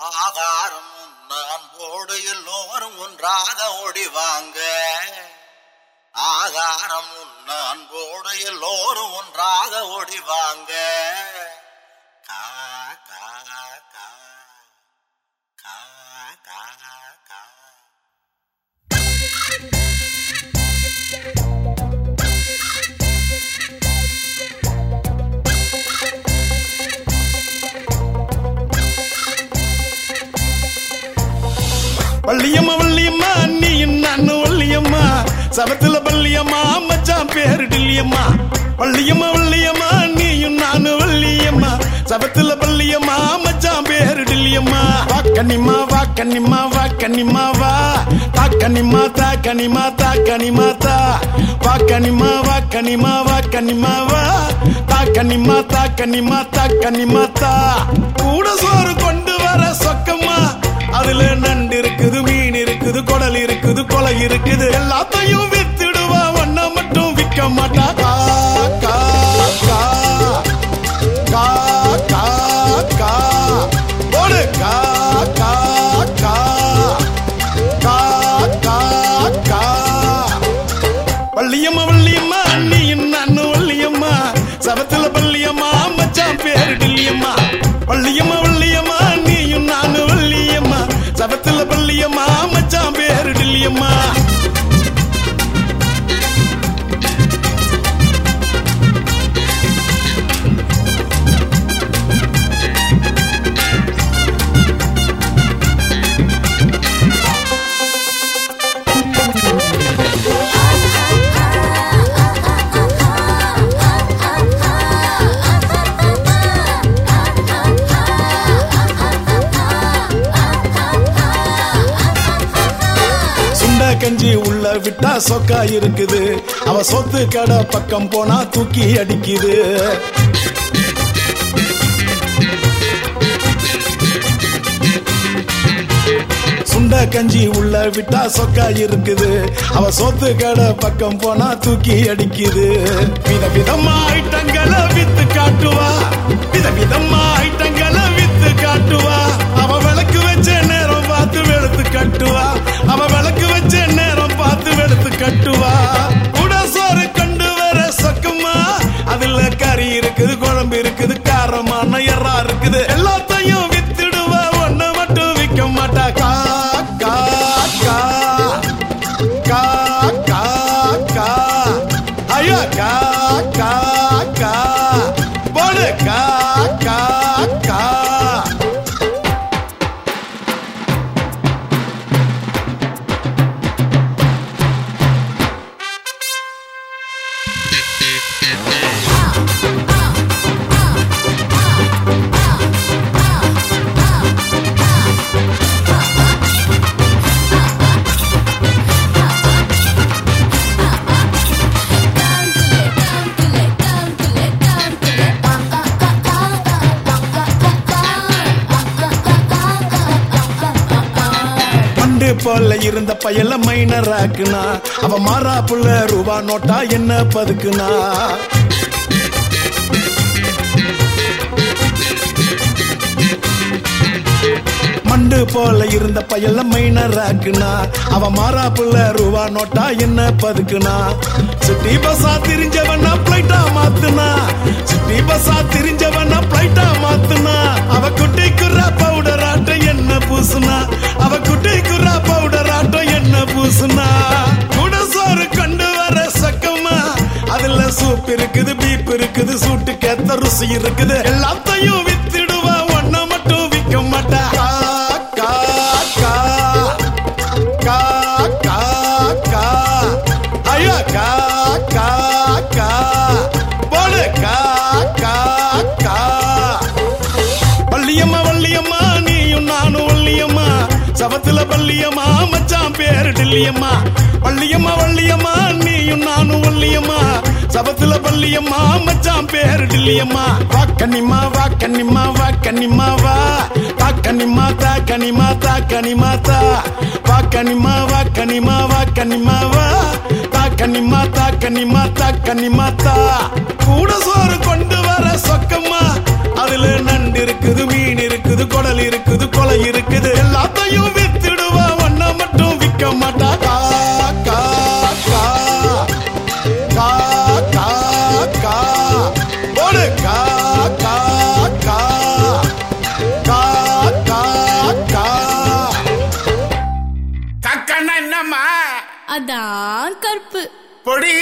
ஆகாரம் நான் போடு எல்லோரும் ஒன்றாக ஓடிவாங்க ஆகாரம் நான் போடு எல்லோரும் ஒன்றாக ஓடிவாங்க வள்ளியம்மா வள்ளியம்மா நீ நான் வள்ளியம்மா. சபத்துல பள்ளியம்மா மச்சான் பேரு டில்லியம்மா. வள்ளியம்மா வள்ளியம்மா நீயும் நானும் வள்ளியம்மா. சபத்துல பள்ளியம்மா மச்சான் பேரு டில்லியம்மா. வா கன்னிமா வா கன்னிமா வா தாக்கனிம்மா தாக்கனிம்மா தா கன்னிமா தா வாக்கனிம்மா வாக்கனிம்மா வாக்கனிம்மா வா தாக்கனிம்மா தாக்கனிம்மா தாக்கனிம்மா தா கூட சோறு கொண்டு வர சொக்கம்மா. அதுல நன்றி இருக்குது. எல்லாத்தையும் வித்துடுவா. ஒன்ன மட்டும் விற்க மாட்டா. கா கா கா கா கா கா. போடு. கா கா கா கா கா கா. வள்ளியம்மா வள்ளியம்மா நீ நான் வள்ளியம்மா. சபத்துல பள்ளியம்மா மச்சான் பேரு டில்லியம்மா வள்ளியம்மா வள்ளியம்மா நீயும் நானு வள்ளியம்மா. சபத்துல பள்ளியம்மா பேரு கஞ்சி உள்ள விட்டா சொக்கா இருக்குது. அவ சொத்து கடை பக்கம் போனா தூக்கி அடிக்குது. சுண்ட கஞ்சி உள்ள விட்டா சொக்கா இருக்குது. அவ சொத்து கடை பக்கம் போனா தூக்கி அடிக்குது. வித விதமா ஐட்டங்களை வித்து காட்டுவா. வித விதமா ஐட்டங்களை வித்து காட்டுவா. அவ விளக்கு வச்ச நேரம் பார்த்து வெளுத்து கட்டுவா. பண்டு போல இருந்த பயல மைனர் ஆக்குனா. அவ மாறாப்புள்ள ரூபா நோட்டா என்ன பதுக்குனா? மண்டு போல இருந்த பயல மைனர் ஆக்குனா. அவ மாறாப்புள்ள ரூபா நோட்டா என்ன பதுக்குனா? சிட்டி பஸ்ஸா திரிஞ்சவனா பிளைட்டா மாத்துனா. சிட்டி அதுல இருக்குது பீப் இருக்குது சூட்டு கேத்த ருசி இருக்குது. எல்லாத்தையும் வித்துடுவா ஒன்ன மட்டும் விற்க மாட்டா. கா கா கா கா கா கா. கா கா கா. கா கா கா. வள்ளியம்மா வள்ளியம்மா நீயும் நானும் சபத்துல பள்ளியம்மா மச்சான் பேரு டில்லியம்மா. வள்ளியம்மா வள்ளியம்மா சபத்துல மச்சான் பேரு டில்லியம்மா வா கன்னிமா வா வா கன்னிமா வா. கனி கன்னிமா தா கன்னிமா தா கன்னிமா தா. வா கன்னிமா வா கன்னிமா வா தா. கூட சோறு கொண்டு வர சொக்கம்மா. என்னம்மா அதான் கற்பு. பொடி